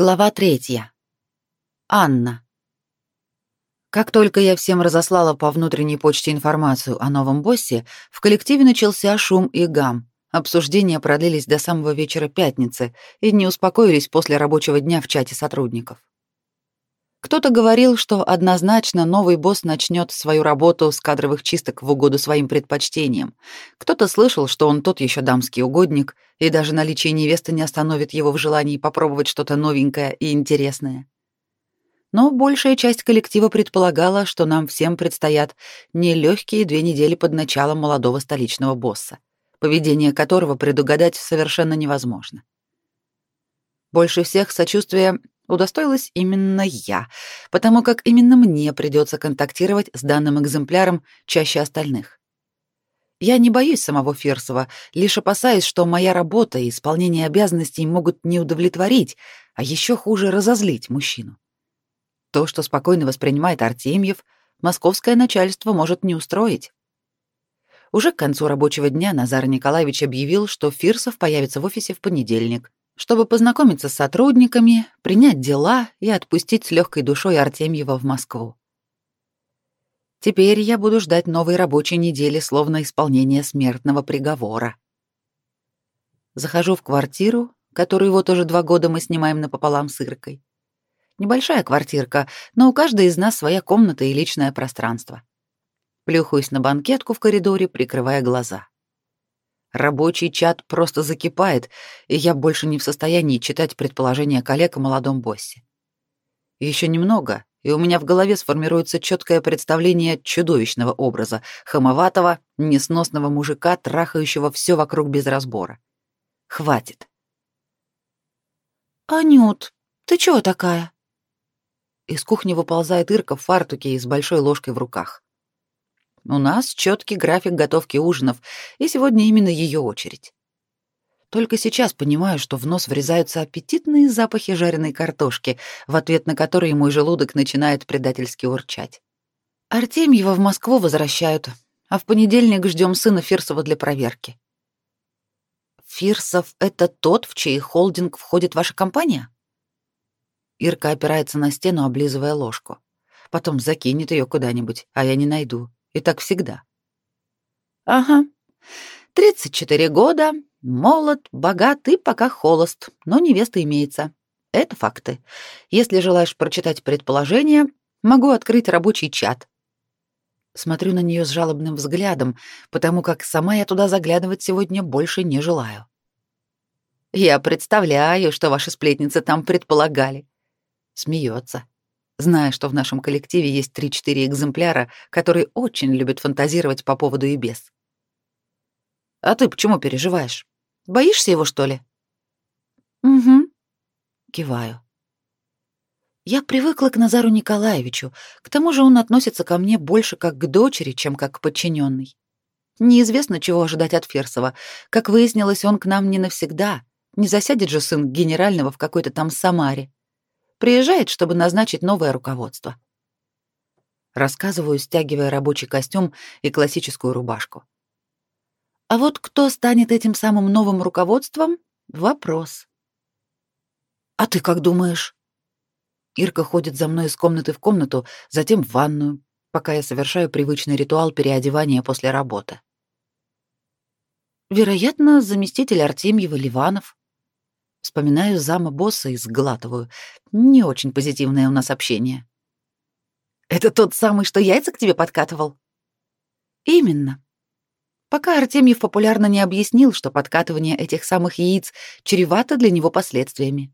Глава третья. Анна. Как только я всем разослала по внутренней почте информацию о новом боссе, в коллективе начался шум и гам. Обсуждения продлились до самого вечера пятницы и не успокоились после рабочего дня в чате сотрудников. Кто-то говорил, что однозначно новый босс начнет свою работу с кадровых чисток в угоду своим предпочтениям. Кто-то слышал, что он тот еще дамский угодник, и даже наличие невесты не остановит его в желании попробовать что-то новенькое и интересное. Но большая часть коллектива предполагала, что нам всем предстоят нелегкие две недели под началом молодого столичного босса, поведение которого предугадать совершенно невозможно. Больше всех сочувствия удостоилась именно я, потому как именно мне придется контактировать с данным экземпляром чаще остальных. Я не боюсь самого Ферсова, лишь опасаюсь, что моя работа и исполнение обязанностей могут не удовлетворить, а еще хуже разозлить мужчину. То, что спокойно воспринимает Артемьев, московское начальство может не устроить. Уже к концу рабочего дня Назар Николаевич объявил, что Фирсов появится в офисе в понедельник чтобы познакомиться с сотрудниками, принять дела и отпустить с легкой душой Артемьева в Москву. Теперь я буду ждать новой рабочей недели, словно исполнение смертного приговора. Захожу в квартиру, которую вот уже два года мы снимаем напополам с Иркой. Небольшая квартирка, но у каждой из нас своя комната и личное пространство. Плюхаюсь на банкетку в коридоре, прикрывая глаза. Рабочий чат просто закипает, и я больше не в состоянии читать предположения коллег о молодом боссе. Еще немного, и у меня в голове сформируется четкое представление чудовищного образа хамоватого, несносного мужика, трахающего все вокруг без разбора. Хватит. «Анют, ты чего такая?» Из кухни выползает Ирка в фартуке и с большой ложкой в руках. У нас четкий график готовки ужинов, и сегодня именно ее очередь. Только сейчас понимаю, что в нос врезаются аппетитные запахи жареной картошки, в ответ на которые мой желудок начинает предательски урчать. Артемьева в Москву возвращают, а в понедельник ждем сына Фирсова для проверки. Фирсов — это тот, в чей холдинг входит ваша компания? Ирка опирается на стену, облизывая ложку. Потом закинет ее куда-нибудь, а я не найду. И так всегда. Ага. 34 года, молод, богат и пока холост, но невеста имеется. Это факты. Если желаешь прочитать предположения, могу открыть рабочий чат. Смотрю на нее с жалобным взглядом, потому как сама я туда заглядывать сегодня больше не желаю. Я представляю, что ваши сплетницы там предполагали. Смеется зная, что в нашем коллективе есть 3-4 экземпляра, которые очень любят фантазировать по поводу и без. А ты почему переживаешь? Боишься его, что ли? Угу. Киваю. Я привыкла к Назару Николаевичу, к тому же он относится ко мне больше как к дочери, чем как к подчиненной. Неизвестно, чего ожидать от Ферсова. Как выяснилось, он к нам не навсегда. Не засядет же сын генерального в какой-то там Самаре. Приезжает, чтобы назначить новое руководство. Рассказываю, стягивая рабочий костюм и классическую рубашку. А вот кто станет этим самым новым руководством — вопрос. «А ты как думаешь?» Ирка ходит за мной из комнаты в комнату, затем в ванную, пока я совершаю привычный ритуал переодевания после работы. Вероятно, заместитель Артемьева Ливанов. Вспоминаю зама босса и сглатываю. Не очень позитивное у нас общение. «Это тот самый, что яйца к тебе подкатывал?» «Именно. Пока Артемьев популярно не объяснил, что подкатывание этих самых яиц чревато для него последствиями.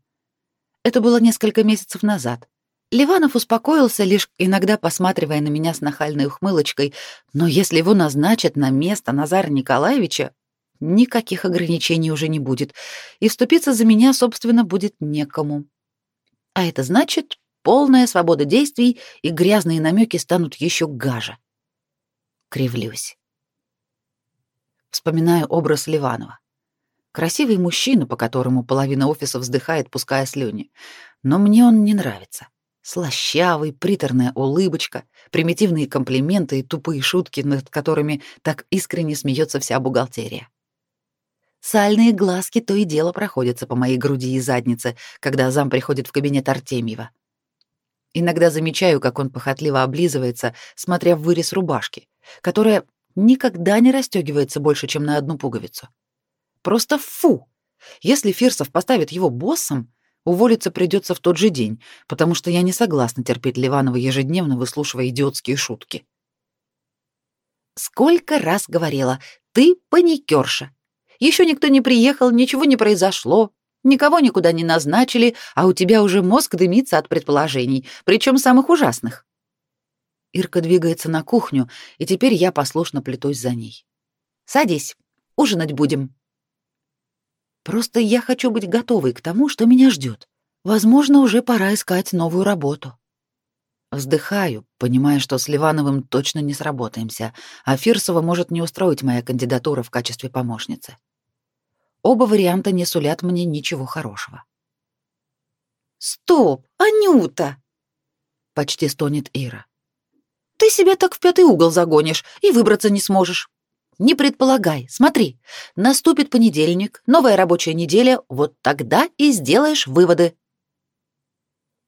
Это было несколько месяцев назад. Ливанов успокоился, лишь иногда посматривая на меня с нахальной ухмылочкой, но если его назначат на место Назара Николаевича, никаких ограничений уже не будет, и вступиться за меня, собственно, будет некому. А это значит полная свобода действий, и грязные намеки станут еще гаже. Кривлюсь. Вспоминаю образ Ливанова. Красивый мужчина, по которому половина офиса вздыхает, пуская слюни. Но мне он не нравится. Слащавый, приторная улыбочка, примитивные комплименты и тупые шутки, над которыми так искренне смеется вся бухгалтерия. Сальные глазки то и дело проходятся по моей груди и заднице, когда зам приходит в кабинет Артемьева. Иногда замечаю, как он похотливо облизывается, смотря в вырез рубашки, которая никогда не расстегивается больше, чем на одну пуговицу. Просто фу! Если Фирсов поставит его боссом, уволиться придется в тот же день, потому что я не согласна терпеть Ливанова ежедневно, выслушивая идиотские шутки. Сколько раз говорила, ты паникерша. Еще никто не приехал, ничего не произошло, никого никуда не назначили, а у тебя уже мозг дымится от предположений, причем самых ужасных. Ирка двигается на кухню, и теперь я послушно плетусь за ней. Садись, ужинать будем. Просто я хочу быть готовой к тому, что меня ждет. Возможно, уже пора искать новую работу. Вздыхаю, понимая, что с Ливановым точно не сработаемся, а Фирсова может не устроить моя кандидатура в качестве помощницы. Оба варианта не сулят мне ничего хорошего. «Стоп, Анюта!» — почти стонет Ира. «Ты себя так в пятый угол загонишь и выбраться не сможешь. Не предполагай, смотри, наступит понедельник, новая рабочая неделя, вот тогда и сделаешь выводы».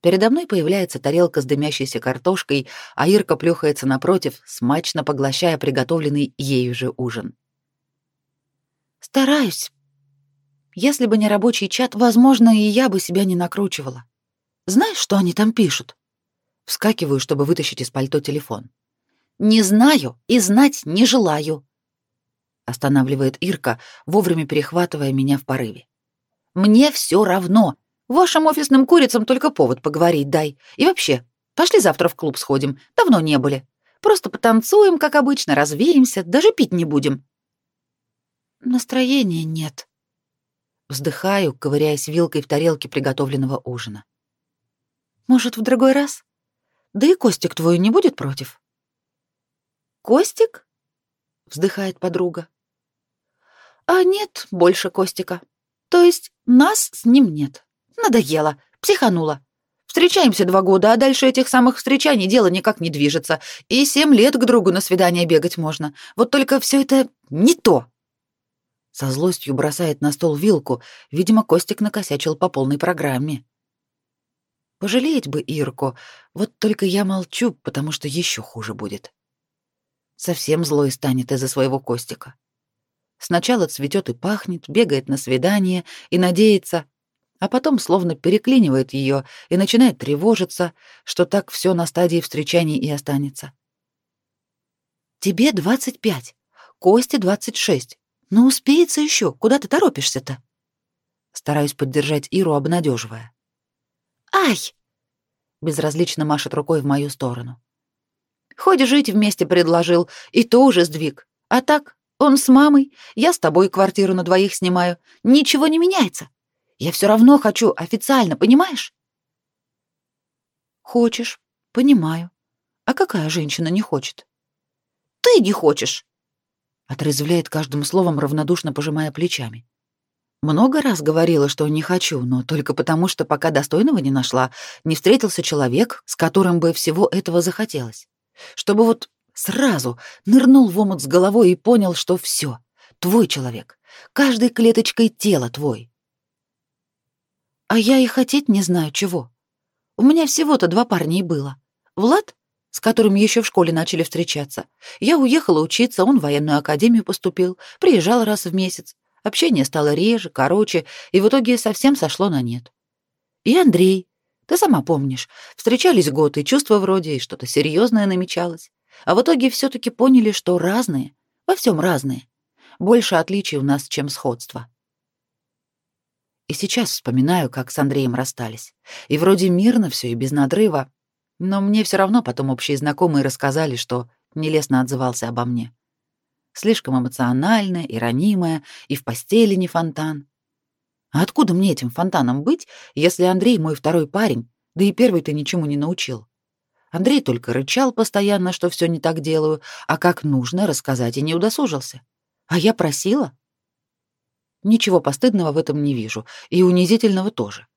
Передо мной появляется тарелка с дымящейся картошкой, а Ирка плюхается напротив, смачно поглощая приготовленный ею же ужин. «Стараюсь. Если бы не рабочий чат, возможно, и я бы себя не накручивала. Знаешь, что они там пишут?» Вскакиваю, чтобы вытащить из пальто телефон. «Не знаю и знать не желаю», останавливает Ирка, вовремя перехватывая меня в порыве. Мне все равно. Вашим офисным курицам только повод поговорить дай. И вообще, пошли завтра в клуб сходим. Давно не были. Просто потанцуем, как обычно, развеемся, даже пить не будем. Настроения нет. Вздыхаю, ковыряясь вилкой в тарелке приготовленного ужина. Может, в другой раз? Да и Костик твой не будет против? Костик? Вздыхает подруга. А нет больше Костика. То есть нас с ним нет. Надоело, психанула. Встречаемся два года, а дальше этих самых встречаний дело никак не движется. И семь лет к другу на свидание бегать можно. Вот только все это не то. Со злостью бросает на стол вилку. Видимо, Костик накосячил по полной программе. Пожалеть бы Ирку, вот только я молчу, потому что еще хуже будет. Совсем злой станет из-за своего Костика. Сначала цветет и пахнет, бегает на свидание и надеется, а потом словно переклинивает ее и начинает тревожиться, что так все на стадии встречаний и останется. «Тебе двадцать пять, Косте двадцать шесть. Но успеется еще, куда ты торопишься-то?» Стараюсь поддержать Иру, обнадеживая. «Ай!» — безразлично машет рукой в мою сторону. «Хоть жить вместе предложил, и то уже сдвиг. А так, он с мамой, я с тобой квартиру на двоих снимаю. Ничего не меняется. Я все равно хочу официально, понимаешь? Хочешь, понимаю. А какая женщина не хочет? Ты не хочешь. Отрезвляет каждым словом, равнодушно пожимая плечами. Много раз говорила, что не хочу, но только потому, что пока достойного не нашла, не встретился человек, с которым бы всего этого захотелось. Чтобы вот Сразу нырнул в омут с головой и понял, что все, твой человек, каждой клеточкой тела твой. А я и хотеть не знаю чего. У меня всего-то два парня и было. Влад, с которым еще в школе начали встречаться. Я уехала учиться, он в военную академию поступил, приезжал раз в месяц. Общение стало реже, короче, и в итоге совсем сошло на нет. И Андрей, ты сама помнишь, встречались год, и чувства вроде, и что-то серьезное намечалось. А в итоге все таки поняли, что разные, во всем разные. Больше отличий у нас, чем сходства. И сейчас вспоминаю, как с Андреем расстались. И вроде мирно все и без надрыва, но мне все равно потом общие знакомые рассказали, что нелестно отзывался обо мне. Слишком эмоциональная и ранимая, и в постели не фонтан. А откуда мне этим фонтаном быть, если Андрей мой второй парень, да и первый-то ничему не научил? Андрей только рычал постоянно, что все не так делаю, а как нужно рассказать и не удосужился. А я просила. Ничего постыдного в этом не вижу, и унизительного тоже.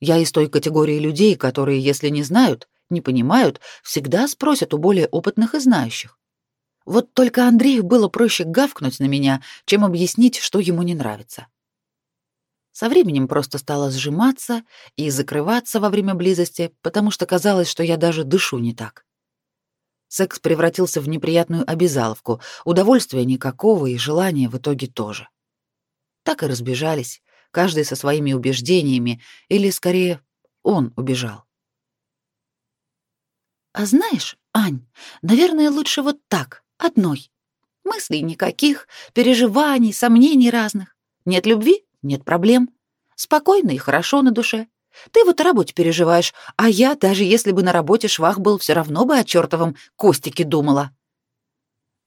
Я из той категории людей, которые, если не знают, не понимают, всегда спросят у более опытных и знающих. Вот только Андрею было проще гавкнуть на меня, чем объяснить, что ему не нравится. Со временем просто стала сжиматься и закрываться во время близости, потому что казалось, что я даже дышу не так. Секс превратился в неприятную обязаловку, удовольствия никакого и желания в итоге тоже. Так и разбежались, каждый со своими убеждениями, или скорее он убежал. А знаешь, Ань, наверное, лучше вот так, одной. Мыслей никаких, переживаний, сомнений разных. Нет любви нет проблем. Спокойно и хорошо на душе. Ты вот о работе переживаешь, а я, даже если бы на работе швах был, все равно бы о чертовом Костике думала.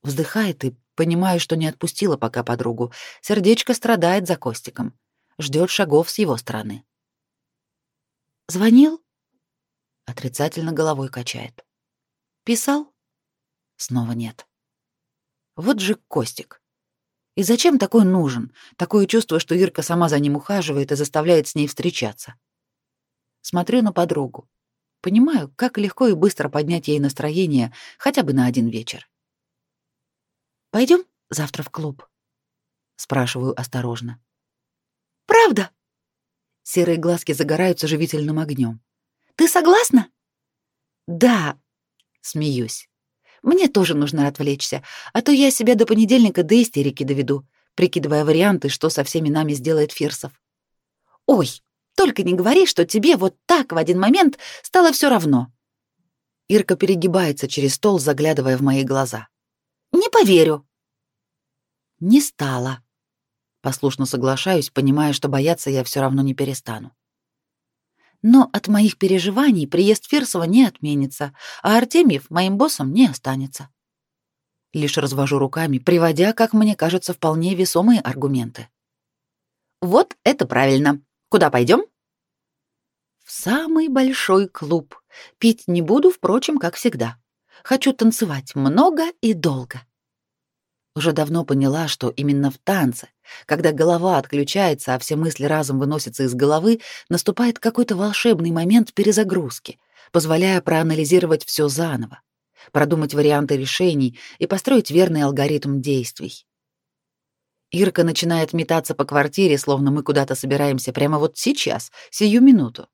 Вздыхает и понимаю, что не отпустила пока подругу. Сердечко страдает за Костиком. Ждет шагов с его стороны. Звонил? Отрицательно головой качает. Писал? Снова нет. Вот же Костик. И зачем такой нужен? Такое чувство, что Ирка сама за ним ухаживает и заставляет с ней встречаться. Смотрю на подругу. Понимаю, как легко и быстро поднять ей настроение хотя бы на один вечер. Пойдем завтра в клуб? спрашиваю осторожно. Правда? Серые глазки загораются живительным огнем. Ты согласна? Да, смеюсь. Мне тоже нужно отвлечься, а то я себя до понедельника до истерики доведу, прикидывая варианты, что со всеми нами сделает Фирсов. Ой, только не говори, что тебе вот так в один момент стало все равно. Ирка перегибается через стол, заглядывая в мои глаза. Не поверю. Не стало. Послушно соглашаюсь, понимая, что бояться я все равно не перестану. Но от моих переживаний приезд Фирсова не отменится, а Артемьев моим боссом не останется. Лишь развожу руками, приводя, как мне кажется, вполне весомые аргументы. Вот это правильно. Куда пойдем? В самый большой клуб. Пить не буду, впрочем, как всегда. Хочу танцевать много и долго. Уже давно поняла, что именно в танце, когда голова отключается, а все мысли разом выносятся из головы, наступает какой-то волшебный момент перезагрузки, позволяя проанализировать все заново, продумать варианты решений и построить верный алгоритм действий. Ирка начинает метаться по квартире, словно мы куда-то собираемся прямо вот сейчас, сию минуту.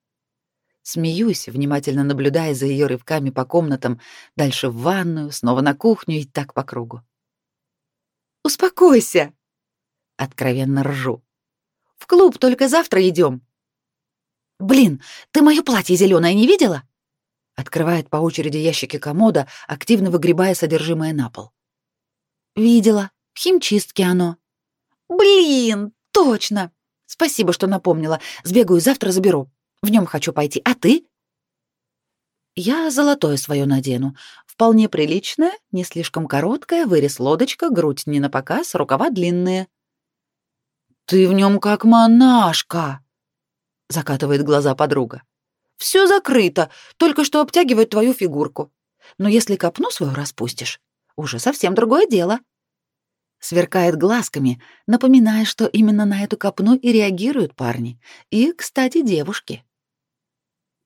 Смеюсь, внимательно наблюдая за ее рывками по комнатам, дальше в ванную, снова на кухню и так по кругу. Успокойся. Откровенно ржу. В клуб только завтра идем. Блин, ты моё платье зеленое не видела? Открывает по очереди ящики комода, активно выгребая содержимое на пол. Видела. В химчистке оно. Блин, точно. Спасибо, что напомнила. Сбегаю завтра заберу. В нем хочу пойти. А ты? Я золотое свое надену. Вполне приличная, не слишком короткая, вырез лодочка, грудь не на показ, рукава длинные. Ты в нем как монашка, закатывает глаза подруга. Все закрыто, только что обтягивает твою фигурку. Но если копну свою распустишь, уже совсем другое дело. Сверкает глазками, напоминая, что именно на эту копну и реагируют парни. И, кстати, девушки.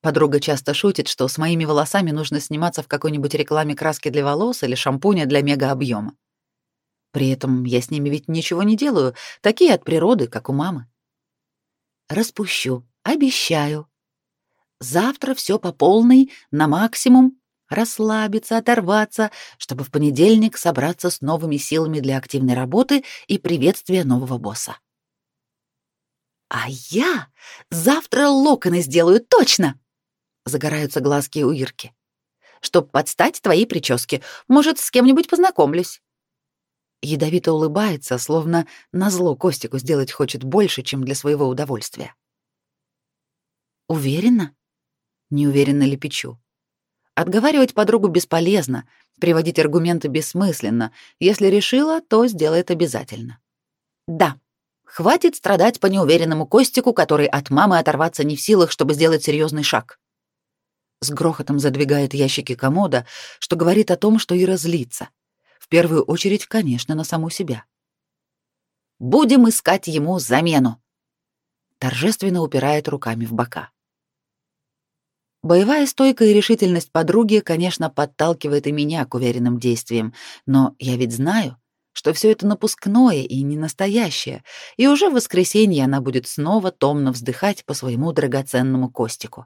Подруга часто шутит, что с моими волосами нужно сниматься в какой-нибудь рекламе краски для волос или шампуня для мегаобъема. При этом я с ними ведь ничего не делаю, такие от природы, как у мамы. Распущу, обещаю. Завтра все по полной, на максимум, расслабиться, оторваться, чтобы в понедельник собраться с новыми силами для активной работы и приветствия нового босса. А я завтра локоны сделаю точно. Загораются глазки у Ирки. Чтоб подстать твоей прическе, может, с кем-нибудь познакомлюсь. Ядовито улыбается, словно назло Костику сделать хочет больше, чем для своего удовольствия. Уверена? Неуверенно лепечу. Отговаривать подругу бесполезно, приводить аргументы бессмысленно. Если решила, то сделает обязательно. Да, хватит страдать по неуверенному Костику, который от мамы оторваться не в силах, чтобы сделать серьезный шаг с грохотом задвигает ящики комода, что говорит о том, что Ира злится. В первую очередь, конечно, на саму себя. «Будем искать ему замену!» Торжественно упирает руками в бока. Боевая стойка и решительность подруги, конечно, подталкивает и меня к уверенным действиям, но я ведь знаю, что все это напускное и не настоящее, и уже в воскресенье она будет снова томно вздыхать по своему драгоценному Костику.